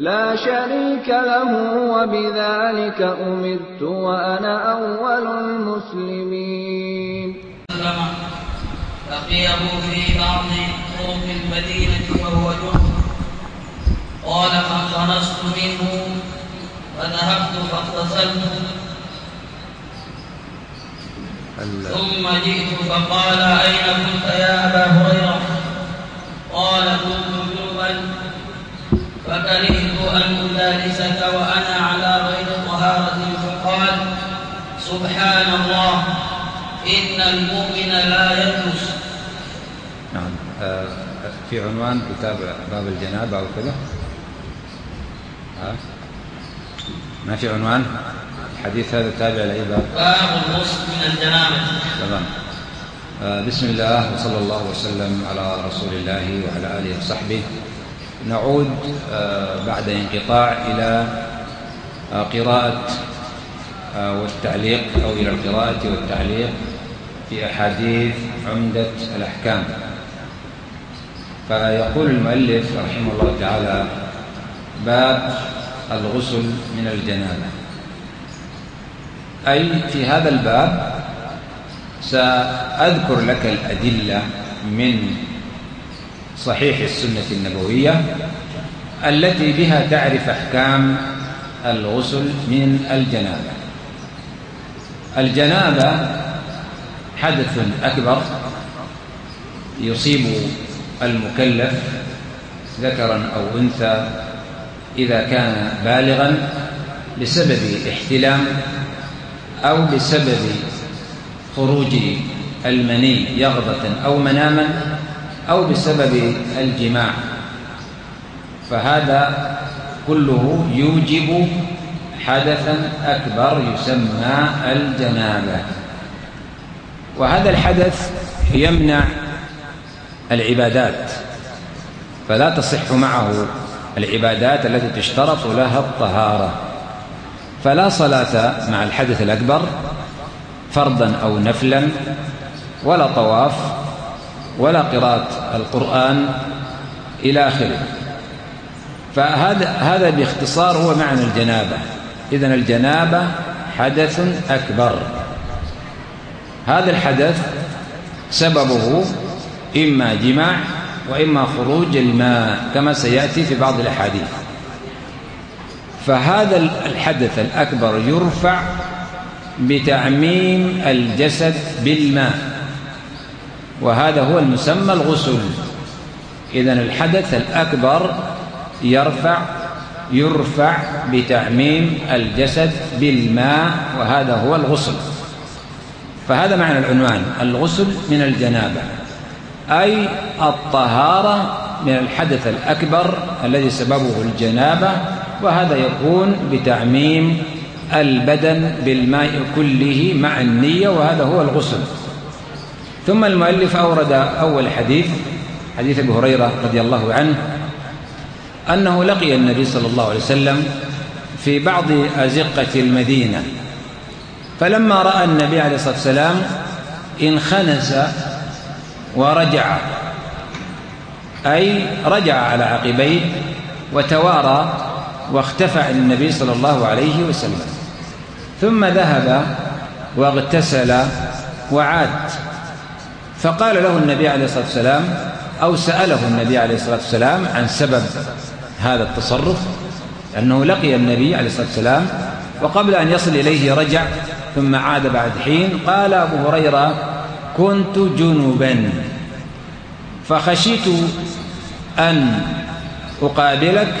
لَا شَرِيكَ لَهُ ۖ وَبِذَٰلِكَ أُمِرْتُ وَأَنَا أَوَّلُ الْمُسْلِمِينَ. لقيه في بعض طرق المدينة وهو جنب. قال فانخنصت منه فذهبت فاغتسلت. ثم جئت فقال أين كنت يا أبا هريرة؟ قال كنت فكرهت أن أجالسك وأنا على غير طهارة. فقال سبحان الله إن المؤمن لا يدرس نعم. آه، في عنوان كتاب باب الجنابة أو كذا. ها ما في عنوان؟ الحديث هذا تابع لأي باب؟ باب الغسل من الجنابة. تمام. آه، بسم الله وصلى الله وسلم على رسول الله وعلى آله وصحبه. نعود آه، بعد انقطاع إلى آه، قراءة آه، والتعليق أو إلى القراءة والتعليق في أحاديث عمدة الأحكام. فيقول المؤلف رحمه الله تعالى باب الغسل من الجنابة. أي في هذا الباب سأذكر لك الأدلة من صحيح السنة النبوية التي بها تعرف أحكام الغسل من الجنابة. الجنابة حدث أكبر يصيب المكلف ذكرا أو أنثى إذا كان بالغا بسبب احتلام أو بسبب خروج المني يغضة أو مناما أو بسبب الجماع. فهذا كله يوجب حدثا أكبر يسمى الجنابة. وهذا الحدث يمنع العبادات فلا تصح معه العبادات التي تشترط لها الطهارة. فلا صلاة مع الحدث الأكبر فرضا أو نفلا ولا طواف ولا قراءة القرآن إلى آخره. فهذا هذا باختصار هو معنى الجنابة. إذن الجنابة حدث أكبر. هذا الحدث سببه إما جماع وإما خروج الماء كما سيأتي في بعض الأحاديث. فهذا الحدث الأكبر يرفع بتعميم الجسد بالماء. وهذا هو المسمى الغسل. إذن الحدث الأكبر يرفع يرفع بتعميم الجسد بالماء وهذا هو الغسل. فهذا معنى العنوان الغسل من الجنابة. أي الطهارة من الحدث الأكبر الذي سببه الجنابة وهذا يكون بتعميم البدن بالماء كله مع النية وهذا هو الغسل. ثم المؤلف أورد أول حديث حديث أبي هريرة رضي الله عنه أنه لقي النبي صلى الله عليه وسلم في بعض أزقة المدينة فلما رأى النبي عليه الصلاة والسلام انخنس ورجع أي رجع على عقبيه وتوارى واختفى عن النبي صلى الله عليه وسلم ثم ذهب واغتسل وعاد. فقال له النبي عليه الصلاة والسلام أو سأله النبي عليه الصلاة والسلام عن سبب هذا التصرف أنه لقي النبي عليه الصلاة والسلام وقبل أن يصل إليه رجع ثم عاد بعد حين قال أبو هريرة كنت جنبا فخشيت أن أقابلك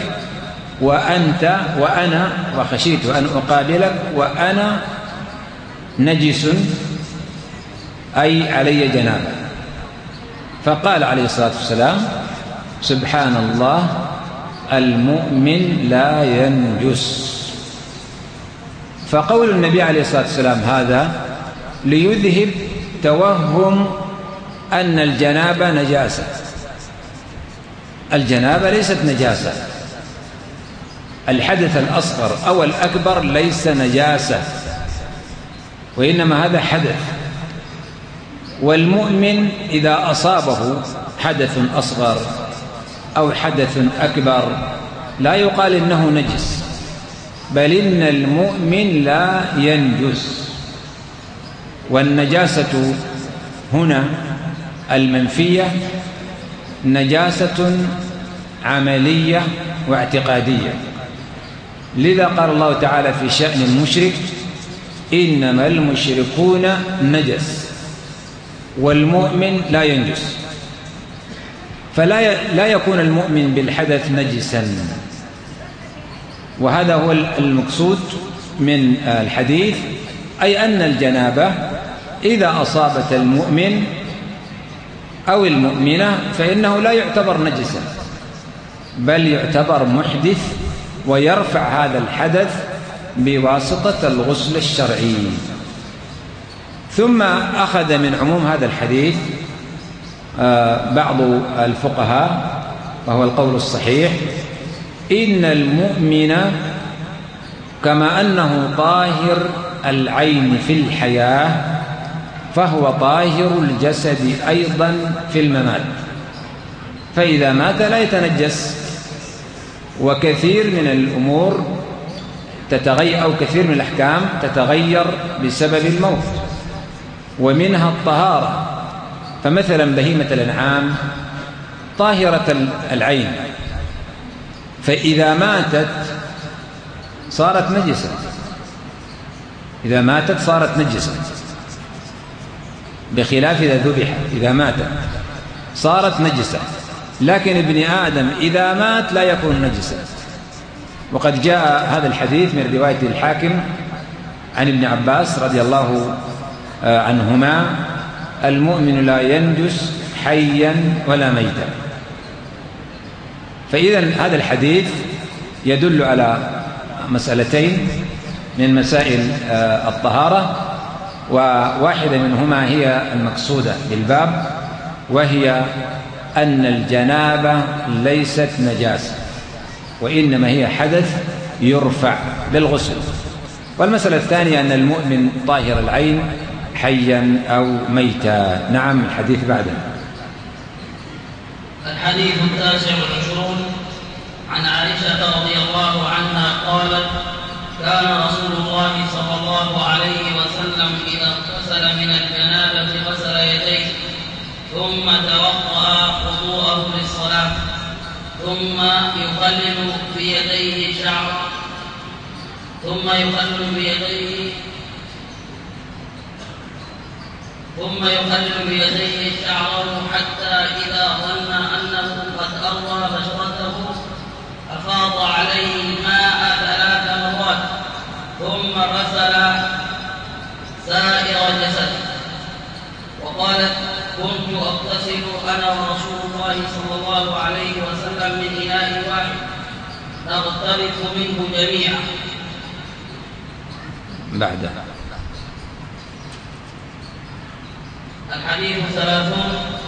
وأنت وأنا وخشيت أن أقابلك وأنا نجس أي علي المؤمن لا ينجس. فقول النبي عليه الصلاة والسلام هذا ليذهب توهم أن الجنابة نجاسة. الجنابة ليست نجاسة. الحدث الأصغر أو الأكبر ليس نجاسة وإنما هذا حدث. والمؤمن إذا أصابه حدث أصغر أو حدث أكبر لا يقال إنه نجس بل إن المؤمن لا ينجس. والنجاسة هنا المنفية نجاسة عملية واعتقادية. لذا قال الله تعالى في شأن المشرك إنما المشركون نجس. والمؤمن لا ينجس. فلا لا يكون المؤمن بالحدث نجسا. وهذا هو المقصود من الحديث أي أن الجنابة إذا أصابت المؤمن أو المؤمنة فإنه لا يعتبر نجسا بل يعتبر محدث ويرفع هذا الحدث بواسطة الغسل الشرعي. ثم أخذ من عموم هذا الحديث آه، بعض الفقهاء وهو القول الصحيح إن المؤمن كما أنه طاهر العين في الحياة فهو طاهر الجسد أيضا في الممات. فإذا مات لا يتنجس. وكثير من الأمور تتغير أو كثير من الأحكام تتغير بسبب الموت. ومنها الطهارة فمثلا بهيمة الأنعام طاهرة العين فإذا ماتت صارت نجسة إذا ماتت صارت نجسة بخلاف إذا ذبح إذا مات صارت نجسة لكن ابن آدم إذا مات لا يكون نجسا. وقد جاء هذا الحديث من رواية الحاكم عن ابن عباس رضي الله عنهما المؤمن لا ينجس حيا ولا ميتا. فإذا هذا الحديث يدل على مسألتين من مسائل آه، الطهارة وواحدة منهما هي المقصودة بالباب وهي أن الجنابة ليست نجاسة وإنما هي حدث يرفع بالغسل. والمسألة الثانية أن المؤمن طاهر العين حيا أو ميتا. نعم الحديث بعده. الحديث التاسع والعشرون. عن عائشة رضي الله عنها قالت كان رسول الله صلى الله عليه وسلم إذا اغتسل من الجنابة غسل يديه ثم توضأ وضوءه للصلاة ثم يخلل بيديه شعر ثم يخلل بيديه ثم يخلل بيديه شعره حتى إذا ظن أنه قد أروى بشرته أفاض عليه الماء ثلاث مرات ثم غسل سائر جسده. وقالت كنت أغتسل أنا ورسول الله صلى الله عليه وسلم من إناء واحد. نغترف منه جميعا. بعد الحديث ثلاثون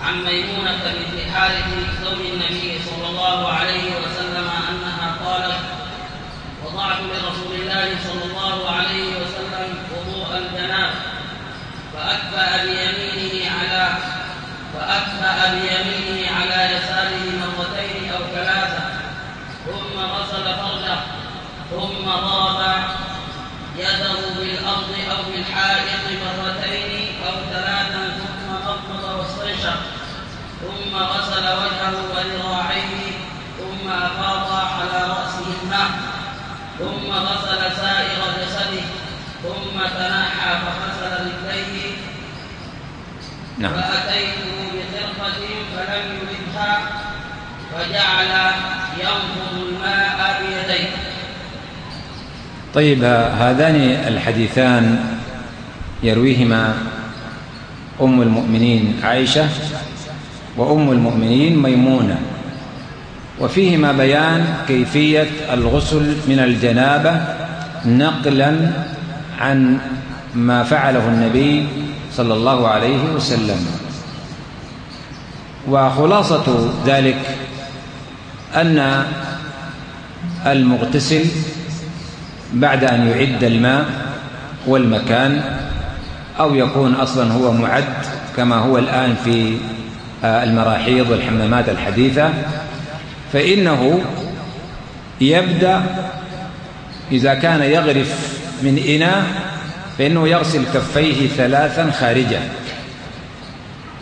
عن ميمونة بنت حارث زوج النبي صلى الله عليه وسلم أنها قالت وضعت لرسول الله صلى الله عليه وسلم وضوء الجناب فأكفأ بيمينه على فأكفأ بيمينه على يساره مرتين أو ثلاثة ثم غسل فرجه ثم ضرب يده بالأرض أو بالحائط مرتين أو ثلاثا ثم مضمض واستنشق ثم غسل وجهه وذراعيه ثم أفاض على رأسه الماء ثم غسل سائر جسده ثم تنحى فغسل رجليه. نعم. فأتيته بخرقة فلم يردها فجعل ينفض الماء بيديه. طيب هذان الحديثان يرويهما أم المؤمنين عائشة؟ وأم المؤمنين ميمونة. وفيهما بيان كيفية الغسل من الجنابة نقلا عن ما فعله النبي صلى الله عليه وسلم. وخلاصة ذلك أن المغتسل بعد أن يعد الماء والمكان أو يكون أصلا هو معد كما هو الآن في المراحيض والحمامات الحديثة فإنه يبدأ إذا كان يغرف من إناء فإنه يغسل كفيه ثلاثا خارجا.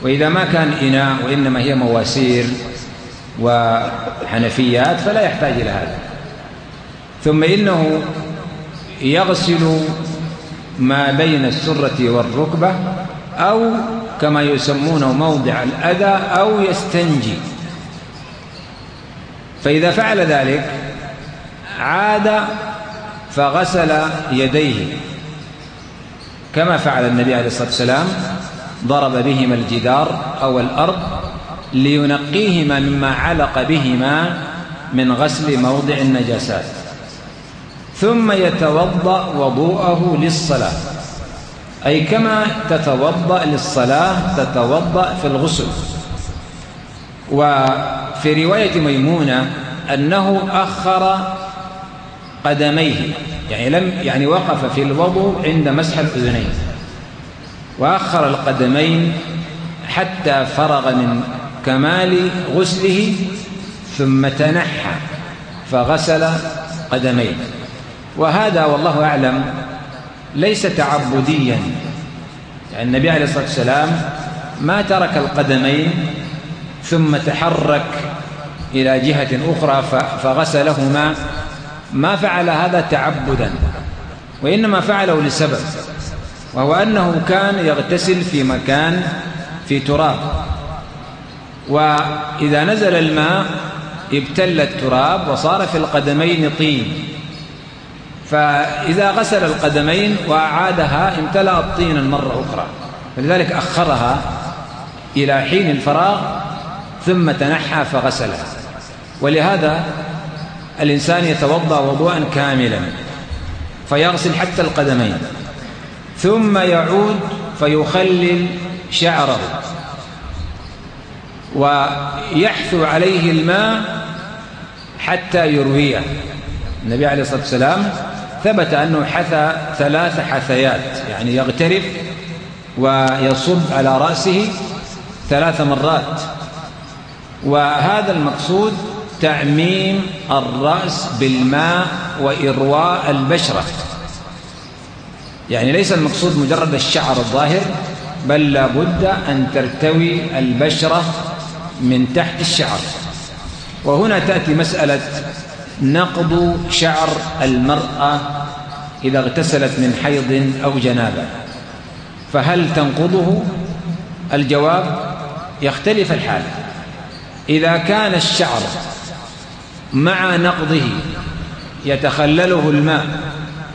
وإذا ما كان إناء وإنما هي مواسير وحنفيات فلا يحتاج إلى هذا. ثم إنه يغسل ما بين السرة والركبة أو كما يسمونه موضع الأذى أو يستنجي. فإذا فعل ذلك عاد فغسل يديه. كما فعل النبي عليه الصلاة والسلام ضرب بهما الجدار أو الأرض لينقيهما مما علق بهما من غسل موضع النجاسات. ثم يتوضأ وضوءه للصلاة. أي كما تتوضأ للصلاة تتوضأ في الغسل. وفي رواية ميمونة أنه أخر قدميه يعني لم يعني وقف في الوضوء عند مسح الأذنين. وأخر القدمين حتى فرغ من كمال غسله ثم تنحى فغسل قدميه. وهذا والله أعلم ليس تعبديا. يعني النبي عليه الصلاة والسلام ما ترك القدمين ثم تحرك إلى جهة أخرى فغسلهما. ما فعل هذا تعبدا وإنما فعله لسبب وهو أنه كان يغتسل في مكان في تراب. وإذا نزل الماء ابتل التراب وصار في القدمين طين. فإذا غسل القدمين وأعادها امتلأت طينا مرة أخرى. فلذلك أخرها إلى حين الفراغ ثم تنحى فغسلها. ولهذا الإنسان يتوضأ وضوءا كاملا فيغسل حتى القدمين ثم يعود فيخلل شعره. ويحثو عليه الماء حتى يرويه. النبي عليه الصلاة والسلام ثبت أنه حثى ثلاث حثيات يعني يغترف ويصب على رأسه ثلاث مرات. وهذا المقصود تعميم الرأس بالماء وإرواء البشرة. يعني ليس المقصود مجرد الشعر الظاهر بل لابد أن ترتوي البشرة من تحت الشعر. وهنا تأتي مسألة نقض شعر المرأة إذا اغتسلت من حيض أو جنابة. فهل تنقضه؟ الجواب يختلف الحال. إذا كان الشعر مع نقضه يتخلله الماء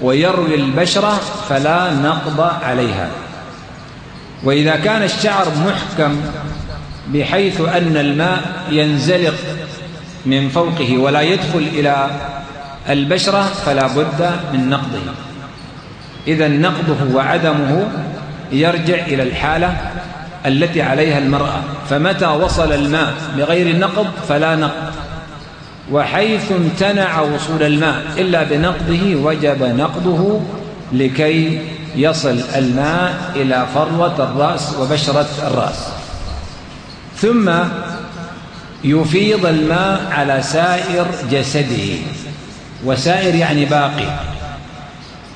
ويروي البشرة فلا نقض عليها. وإذا كان الشعر محكم بحيث أن الماء ينزلق من فوقه ولا يدخل إلى البشرة فلا بد من نقضه. إذا نقضه وعدمه يرجع إلى الحالة التي عليها المرأة. فمتى وصل الماء بغير نقض فلا نقض. وحيث امتنع وصول الماء إلا بنقضه وجب نقضه لكي يصل الماء إلى فروة الرأس وبشرة الرأس. ثم يفيض الماء على سائر جسده وسائر يعني باقي.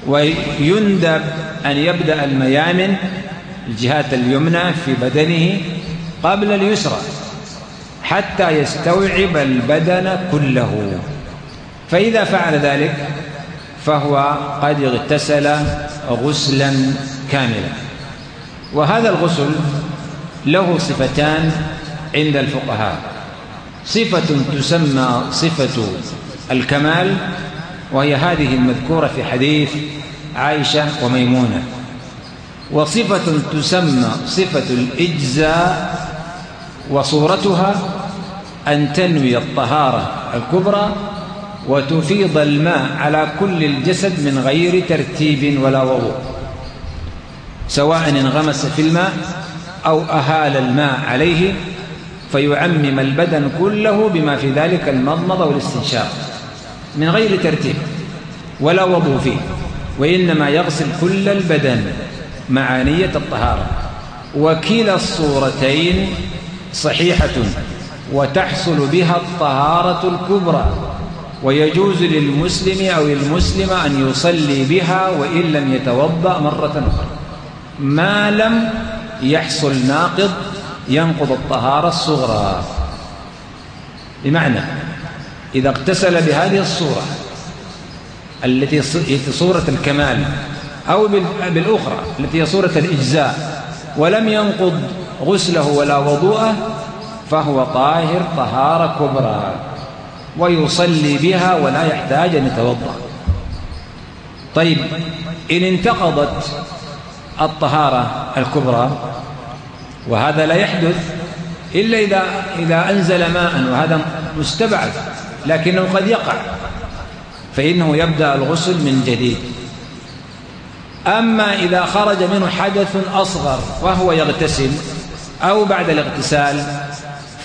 ويندب أن يبدأ الميامن الجهات اليمنى في بدنه قبل اليسرى حتى يستوعب البدن كله. فإذا فعل ذلك فهو قد اغتسل غسلا كاملا. وهذا الغسل له صفتان عند الفقهاء. صفة تسمى صفة الكمال وهي هذه المذكورة في حديث عائشة وميمونة. وصفة تسمى صفة الإجزاء وصورتها أن تنوي الطهارة الكبرى وتفيض الماء على كل الجسد من غير ترتيب ولا وضوء سواء انغمس في الماء أو أهال الماء عليه. فيعمم البدن كله بما في ذلك المضمضة والاستنشاق. من غير ترتيب ولا وضوء فيه وإنما يغسل كل البدن مع نية الطهارة. وكلا الصورتين صحيحة وتحصل بها الطهارة الكبرى. ويجوز للمسلم أو المسلم أن يصلي بها وإن لم يتوضأ مرة أخرى. ما لم يحصل ناقض ينقض الطهارة الصغرى. بمعنى إذا اغتسل بهذه الصورة التي صورة الكمال أو بالأخرى التي هي صورة الإجزاء ولم ينقض غسله ولا وضوءه فهو طاهر طهارة كبرى ويصلي بها ولا يحتاج أن يتوضأ. طيب إن انتقضت الطهارة الكبرى وهذا لا يحدث إلا إذا, إذا أنزل ماء وهذا مستبعد لكنه قد يقع فإنه يبدأ الغسل من جديد. أما إذا خرج منه حدث أصغر وهو يغتسل أو بعد الاغتسال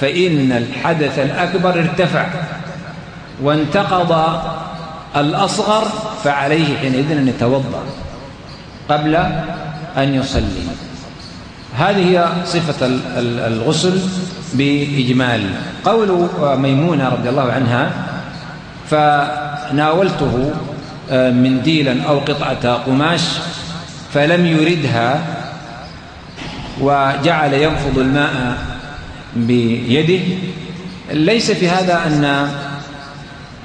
فإن الحدث الأكبر ارتفع وانتقض الأصغر فعليه حينئذ أن يتوضأ قبل أن يصلي. هذه هي صفة الغسل بإجمال. قول ميمونة رضي الله عنها فناولته آه، منديلا أو قطعة قماش فلم يردها وجعل ينفض الماء بيده. ليس في هذا أن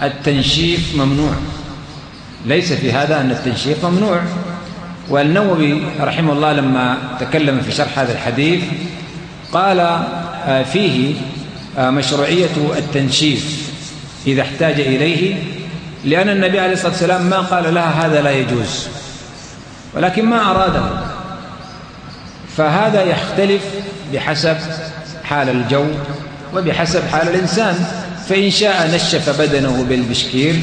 التنشيف ممنوع. ليس في هذا أن التنشيف ممنوع. والنووي رحمه الله لما تكلم في شرح هذا الحديث قال آه، فيه آه، مشروعية التنشيف إذا احتاج إليه لأن النبي عليه الصلاة والسلام ما قال لها هذا لا يجوز ولكن ما أراده. فهذا يختلف بحسب حال الجو وبحسب حال الإنسان. فإن شاء نشف بدنه بالبشكير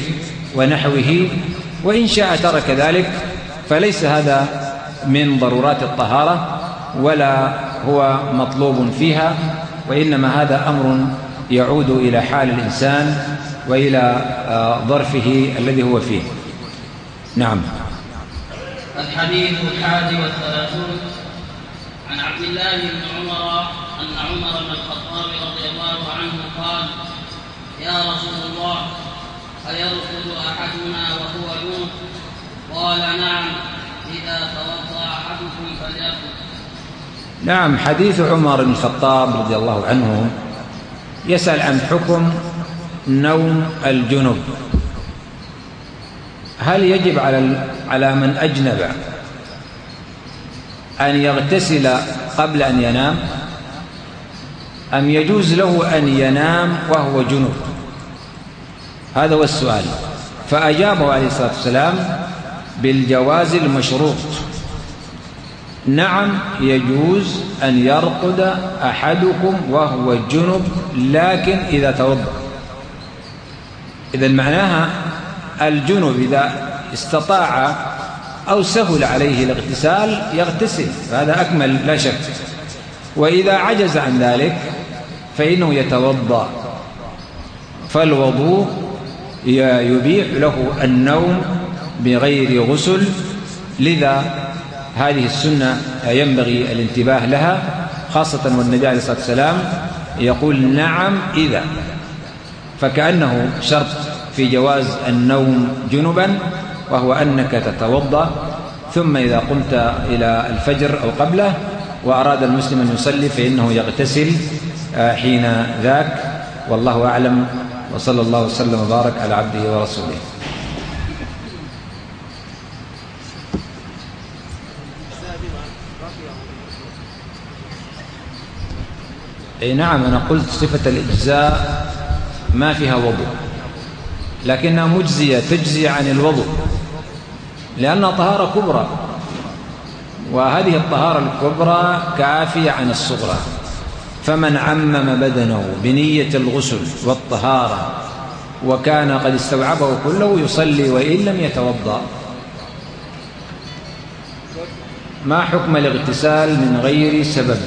ونحوه وإن شاء ترك ذلك فليس هذا من ضرورات الطهارة ولا هو مطلوب فيها وإنما هذا أمر يعود إلى حال الإنسان وإلى آه، ظرفه الذي هو فيه. نعم. الحديث الحادي والثلاثون عن عبد الله بن عمر أن عمر بن الخطاب رضي الله عنه قال يا رسول الله أيرقد أحدنا وهو يوم قال نعم إذا توضأ أحدكم فليرقد نعم حديث عمر بن الخطاب رضي الله عنه يسأل عن حكم نوم الجنب هل يجب على على من أجنب أن يغتسل قبل أن ينام؟ أم يجوز له أن ينام وهو جنب هذا هو السؤال. فأجابه عليه الصلاة والسلام بالجواز المشروط. نعم يجوز أن يرقد أحدكم وهو جنب لكن إذا توضأ. إذا معناها الجنب إذا استطاع أو سهل عليه الاغتسال يغتسل هذا أكمل لا شك. وإذا عجز عن ذلك فإنه يتوضأ. فالوضوء يبيح له النوم بغير غسل لذا هذه السنة ينبغي الانتباه لها خاصة والنبي عليه الصلاة والسلام يقول نعم إذا. فكأنه شرط في جواز النوم جنبا وهو أنك تتوضأ ثم إذا قمت إلى الفجر أو قبله وأراد المسلم أن يصلي فإنه يغتسل آه، حين ذاك. والله أعلم وصلى الله وسلم وبارك على عبده ورسوله. أي نعم أنا قلت صفة الإجزاء ما فيها وضوء لكنها مجزية تجزي عن الوضوء لأنها طهارة كبرى وهذه الطهارة الكبرى كافية عن الصغرى فمن عمم بدنه بنية الغسل والطهارة وكان قد استوعبه كله يصلي وإن لم يتوضأ. ما حكم الاغتسال من غير سبب؟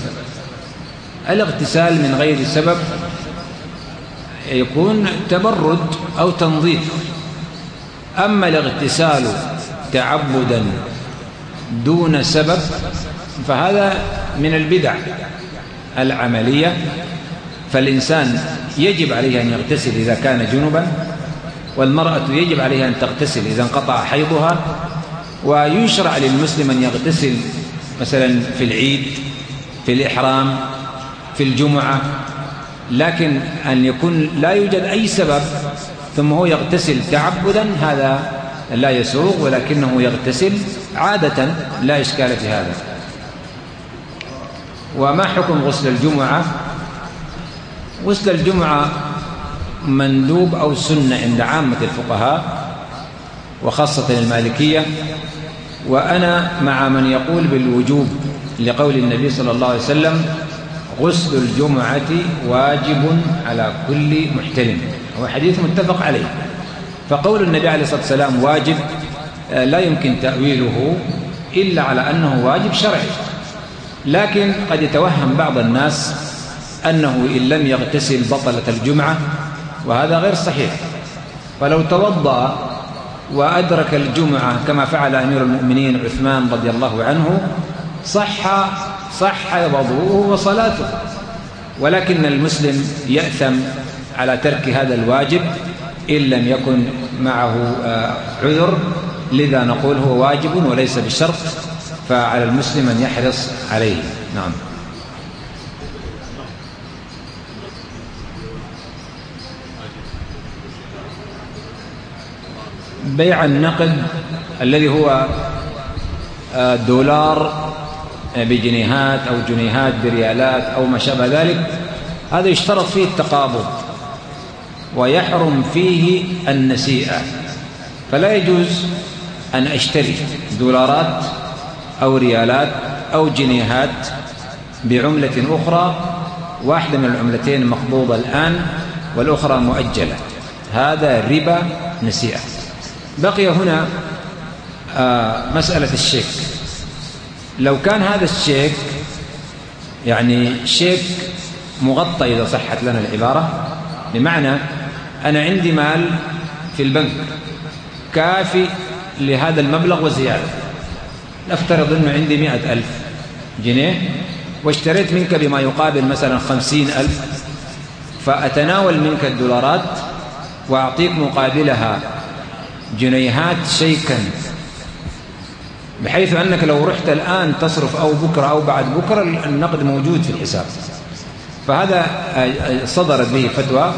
الاغتسال من غير سبب يكون تبرد أو تنظيف. أما الاغتسال تعبدا دون سبب فهذا من البدع العملية. فالإنسان يجب عليه أن يغتسل إذا كان جنبا والمرأة يجب عليها أن تغتسل إذا انقطع حيضها. ويشرع للمسلم أن يغتسل مثلا في العيد في الإحرام في الجمعة لكن أن يكون لا يوجد أي سبب ثم هو يغتسل تعبدا هذا لا يسوغ ولكنه يغتسل عادة لا إشكال في هذا. وما حكم غسل الجمعة؟ غسل الجمعة مندوب أو سنة عند عامة الفقهاء وخاصة المالكية. وأنا مع من يقول بالوجوب لقول النبي صلى الله عليه وسلم غسل الجمعة واجب على كل محتلم هو حديث متفق عليه. فقول النبي عليه الصلاة والسلام واجب آه، لا يمكن تأويله إلا على أنه واجب شرعي. لكن قد يتوهم بعض الناس أنه إن لم يغتسل بطلة الجمعة وهذا غير صحيح. فلو توضأ وأدرك الجمعة كما فعل أمير المؤمنين عثمان رضي الله عنه صح صح وضوءه وصلاته ولكن المسلم يأثم على ترك هذا الواجب إن لم يكن معه آه، عذر. لذا نقول هو واجب وليس بشرط فعلى المسلم أن يحرص عليه. نعم. بيع النقد الذي هو آه، دولار بجنيهات أو جنيهات بريالات أو ما شابه ذلك هذا يشترط فيه التقابض ويحرم فيه النسيئة. فلا يجوز أن أشتري دولارات أو ريالات أو جنيهات بعملة أخرى واحدة من العملتين مقبوضة الآن والأخرى مؤجلة. هذا ربا نسيئة. بقي هنا آه، مسألة الشيك. لو كان هذا الشيك يعني شيك مغطى إذا صحت لنا العبارة بمعنى أنا عندي مال في البنك كافي لهذا المبلغ وزيادة. نفترض أنه عندي مئة ألف جنيه واشتريت منك بما يقابل مثلا خمسين ألف فأتناول منك الدولارات وأعطيك مقابلها جنيهات شيكا. بحيث أنك لو رحت الآن تصرف أو بكرة أو بعد بكرة النقد موجود في الحساب. فهذا صدرت به فتوى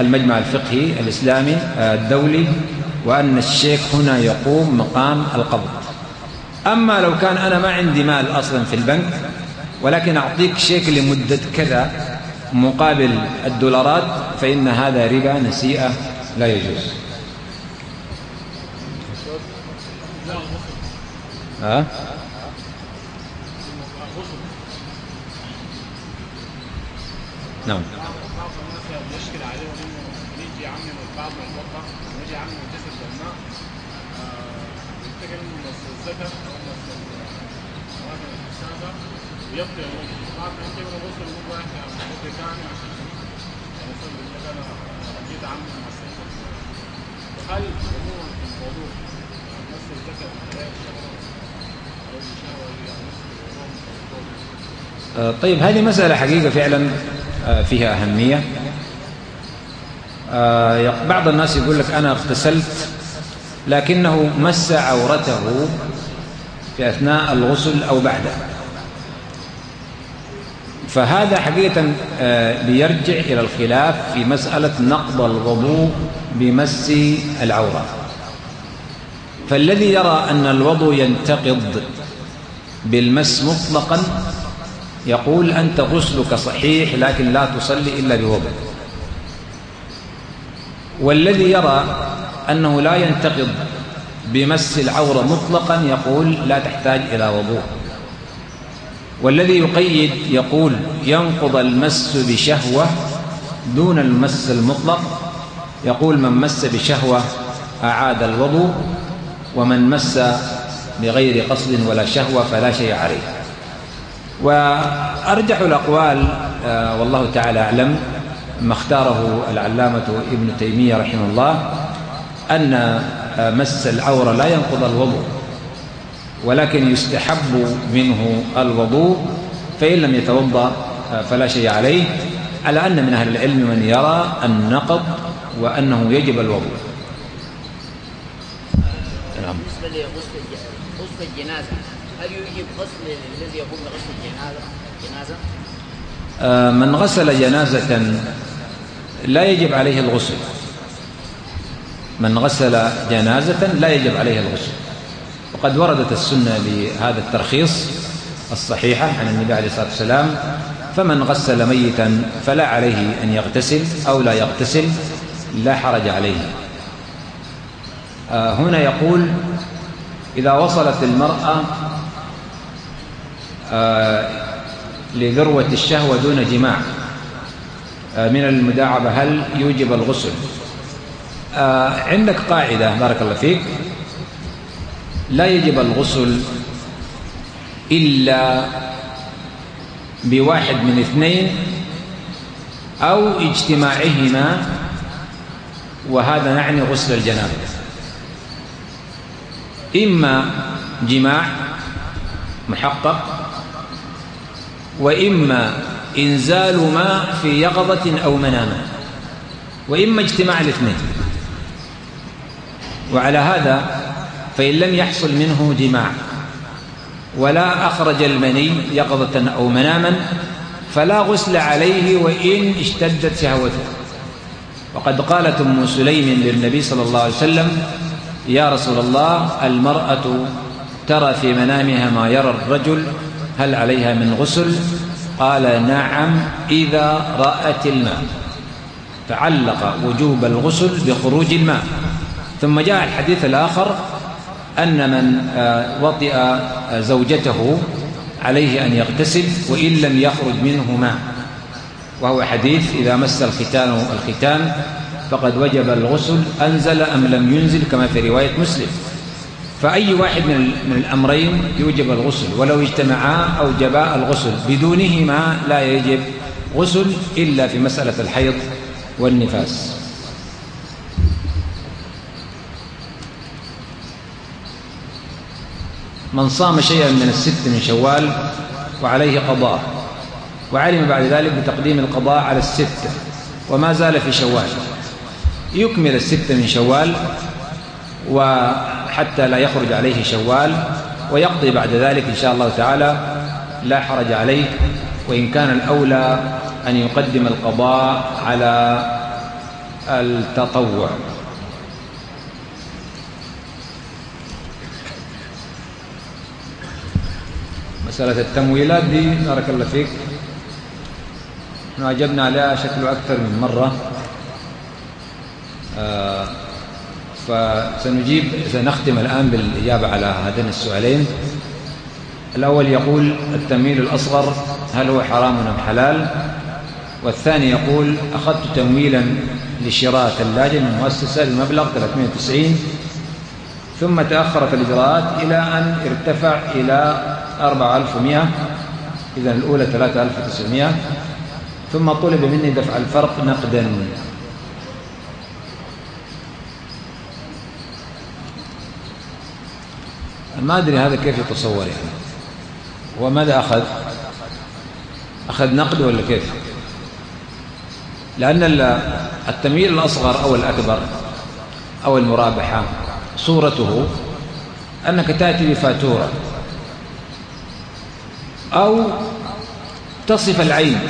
المجمع الفقهي الإسلامي الدولي وأن الشيك هنا يقوم مقام القبض. أما لو كان أنا ما عندي مال أصلا في البنك ولكن أعطيك شيك لمدة كذا مقابل الدولارات فإن هذا ربا نسيئة لا يجوز. ها؟ نعم. مشكلة عليهم انه الجسد بالماء يفتكر انه عشان هل عموما الموضوع نفس الزكاة آه، طيب هذه مسألة حقيقة فعلا آه، فيها أهمية. آه، بعض الناس يقول لك أنا اغتسلت لكنه مس عورته في أثناء الغسل أو بعده. فهذا حقيقة بيرجع إلى الخلاف في مسألة نقض الوضوء بمس العورة. فالذي يرى أن الوضوء ينتقض بالمس مطلقا يقول أنت غسلك صحيح لكن لا تصلي إلا بوضوء والذي يرى أنه لا ينتقض بمس العورة مطلقا يقول لا تحتاج إلى وضوء. والذي يقيد يقول ينقض المس بشهوة دون المس المطلق. يقول من مس بشهوة أعاد الوضوء ومن مس بغير قصد ولا شهوة فلا شيء عليه وأرجح الأقوال آه، والله تعالى أعلم ما اختاره العلامة ابن تيمية رحمه الله أن آه، مس العورة لا ينقض الوضوء ولكن يستحب منه الوضوء فإن لم يتوضأ آه، فلا شيء عليه على أن من أهل العلم من يرى النقض وأنه يجب الوضوء نعم. بالنسبة لغسل غسل الجنازة. هل يجب غسل الذي يقوم بغسل الجنازة؟ جنازة؟ آه، من غسل جنازة لا يجب عليه الغسل. من غسل جنازة لا يجب عليه الغسل. وقد وردت السنة بهذا الترخيص الصحيحة عن النبي عليه الصلاة والسلام فمن غسل ميتا فلا عليه أن يغتسل أو لا يغتسل لا حرج عليه. آه، هنا يقول إذا وصلت المرأة آه، لذروة الشهوة دون جماع آه، من المداعبة هل يوجب الغسل؟ عندك قاعدة بارك الله فيك لا يجب الغسل إلا بواحد من اثنين أو اجتماعهما وهذا نعني غسل الجنابة. إما جماع محقق وإما إنزال ماء في يقظة أو منامة وإما اجتماع الاثنين. وعلى هذا فإن لم يحصل منه جماع ولا أخرج المني يقظة أو مناما فلا غسل عليه وإن اشتدت شهوته. وقد قالت أم سليم للنبي صلى الله عليه وسلم يا رسول الله المرأة ترى في منامها ما يرى الرجل هل عليها من غسل؟ قال نعم إذا رأت الماء. تعلق وجوب الغسل بخروج الماء. ثم جاء الحديث الآخر أن من آه، وطئ آه، زوجته عليه أن يغتسل وإن لم يخرج منه ماء. وهو حديث إذا مس الختان الختان فقد وجب الغسل أنزل أم لم ينزل كما في رواية مسلم. فأي واحد من الأمرين يوجب الغسل ولو اجتمعا أو جباء الغسل بدونهما لا يجب غسل إلا في مسألة الحيض والنفاس. من صام شيئا من الست من شوال وعليه قضاء وعلم بعد ذلك بتقديم القضاء على الست وما زال في شوال. يكمل الست من شوال وحتى لا يخرج عليه شوال ويقضي بعد ذلك إن شاء الله تعالى لا حرج عليه وإن كان الأولى أن يقدم القضاء على التطوع. مسألة التمويلات دي بارك الله فيك. أجبنا عليها شكله أكثر من مرة. فسنجيب سنختم الآن بالإجابة على هذين السؤالين. الأول يقول التمويل الأصغر هل هو حرام أم حلال؟ والثاني يقول أخذت تمويلا لشراء ثلاجة من مؤسسة بمبلغ 390 ثم تأخرت الإجراءات إلى أن ارتفع إلى 4100 إذا الأولى 3900 ثم طلب مني دفع الفرق نقدا. ما أدري هذا كيف يتصور يعني. وماذا أخذ؟ أخذ نقد ولا كيف؟ لأن التمويل الأصغر أو الأكبر أو المرابحة صورته أنك تأتي بفاتورة أو تصف العين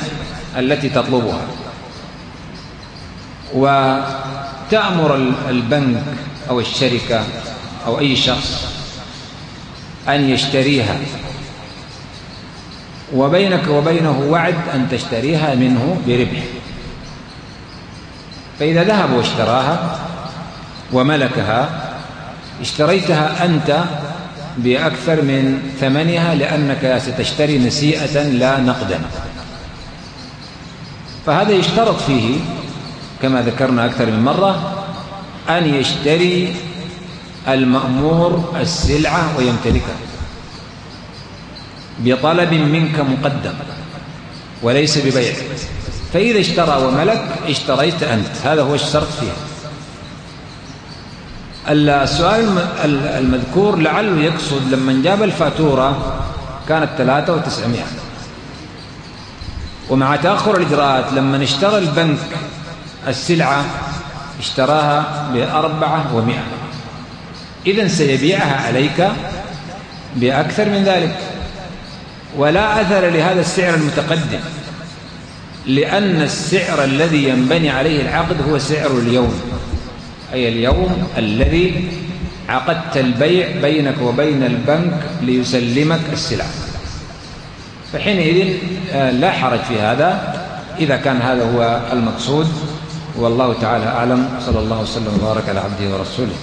التي تطلبها وتأمر البنك أو الشركة أو أي شخص أن يشتريها. وبينك وبينه وعد أن تشتريها منه بربح. فإذا ذهب واشتراها وملكها اشتريتها أنت بأكثر من ثمنها لأنك ستشتري نسيئة لا نقدا. فهذا يشترط فيه كما ذكرنا أكثر من مرة أن يشتري المأمور السلعة ويمتلكها. بطلب منك مقدم وليس ببيع. فإذا اشترى وملك اشتريت أنت. هذا هو الشرط فيها. السؤال المذكور لعله يقصد لما جاب الفاتورة كانت ثلاثة وتسعمائة. ومع تأخر الإجراءات لما اشترى البنك السلعة اشتراها بأربعة ومائة. إذن سيبيعها عليك بأكثر من ذلك. ولا أثر لهذا السعر المتقدم لأن السعر الذي ينبني عليه العقد هو سعر اليوم أي اليوم الذي عقدت البيع بينك وبين البنك ليسلمك السلعة فحينئذ آه، لا حرج في هذا إذا كان هذا هو المقصود. والله تعالى أعلم صلى الله وسلم وبارك على عبده ورسوله.